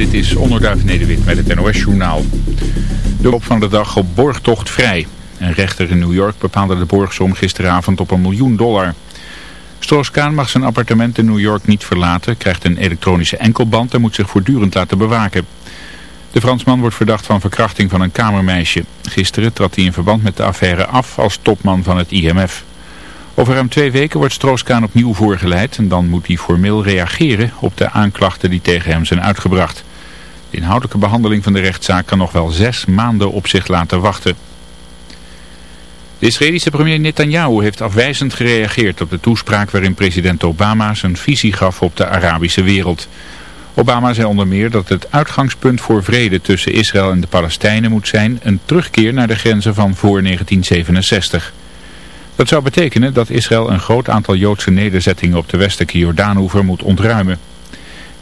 Dit is Onderduif Nederwit met het NOS-journaal. De loop van de dag op borgtocht vrij. Een rechter in New York bepaalde de borgsom gisteravond op een miljoen dollar. Stroos-Kaan mag zijn appartement in New York niet verlaten, krijgt een elektronische enkelband en moet zich voortdurend laten bewaken. De Fransman wordt verdacht van verkrachting van een kamermeisje. Gisteren trad hij in verband met de affaire af als topman van het IMF. Over ruim twee weken wordt Strooskaan opnieuw voorgeleid en dan moet hij formeel reageren op de aanklachten die tegen hem zijn uitgebracht. De inhoudelijke behandeling van de rechtszaak kan nog wel zes maanden op zich laten wachten. De Israëlische premier Netanyahu heeft afwijzend gereageerd op de toespraak waarin president Obama zijn visie gaf op de Arabische wereld. Obama zei onder meer dat het uitgangspunt voor vrede tussen Israël en de Palestijnen moet zijn een terugkeer naar de grenzen van voor 1967. Dat zou betekenen dat Israël een groot aantal Joodse nederzettingen op de westelijke Jordaanhoever moet ontruimen.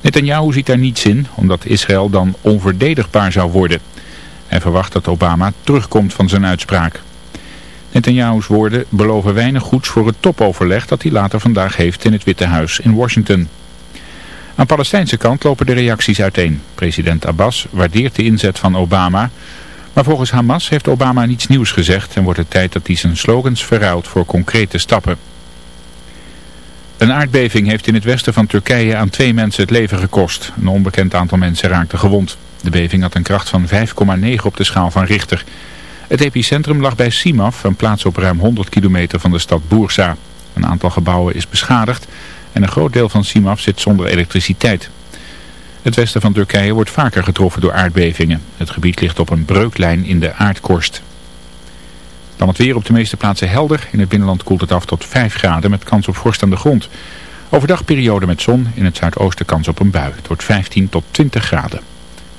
Netanyahu ziet daar niets in, omdat Israël dan onverdedigbaar zou worden. Hij verwacht dat Obama terugkomt van zijn uitspraak. Netanyahu's woorden beloven weinig goeds voor het topoverleg dat hij later vandaag heeft in het Witte Huis in Washington. Aan Palestijnse kant lopen de reacties uiteen. President Abbas waardeert de inzet van Obama, maar volgens Hamas heeft Obama niets nieuws gezegd en wordt het tijd dat hij zijn slogans verruilt voor concrete stappen. Een aardbeving heeft in het westen van Turkije aan twee mensen het leven gekost. Een onbekend aantal mensen raakte gewond. De beving had een kracht van 5,9 op de schaal van Richter. Het epicentrum lag bij Simaf, een plaats op ruim 100 kilometer van de stad Bursa. Een aantal gebouwen is beschadigd en een groot deel van Simaf zit zonder elektriciteit. Het westen van Turkije wordt vaker getroffen door aardbevingen. Het gebied ligt op een breuklijn in de aardkorst. Dan het weer op de meeste plaatsen helder. In het binnenland koelt het af tot 5 graden met kans op vorst aan de grond. Overdag periode met zon. In het zuidoosten kans op een bui. Het wordt 15 tot 20 graden.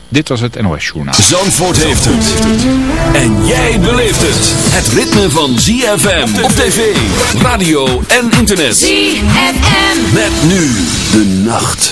Dit was het NOS Journaal. Zandvoort heeft het. En jij beleeft het. Het ritme van ZFM op tv, radio en internet. ZFM. Met nu de nacht.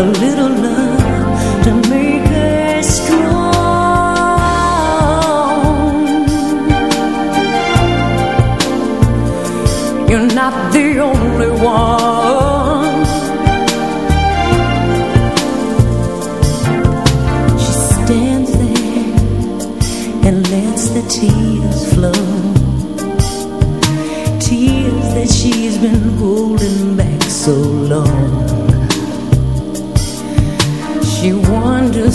A little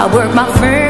I work my fingers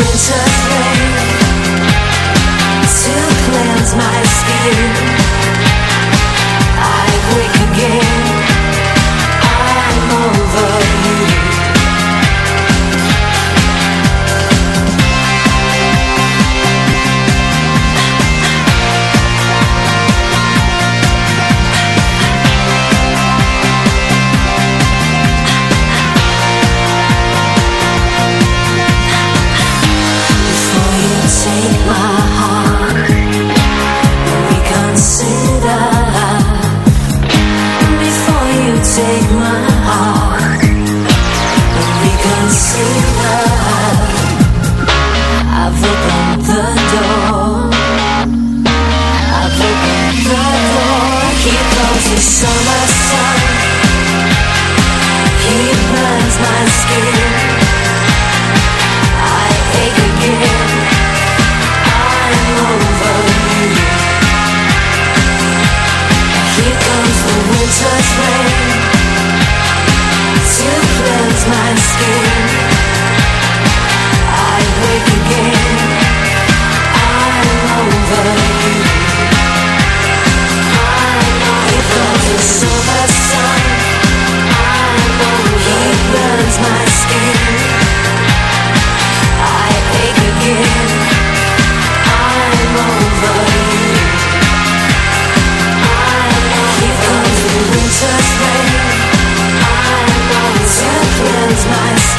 winter rain to cleanse my skin.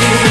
Thank you.